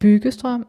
Byggestrøm.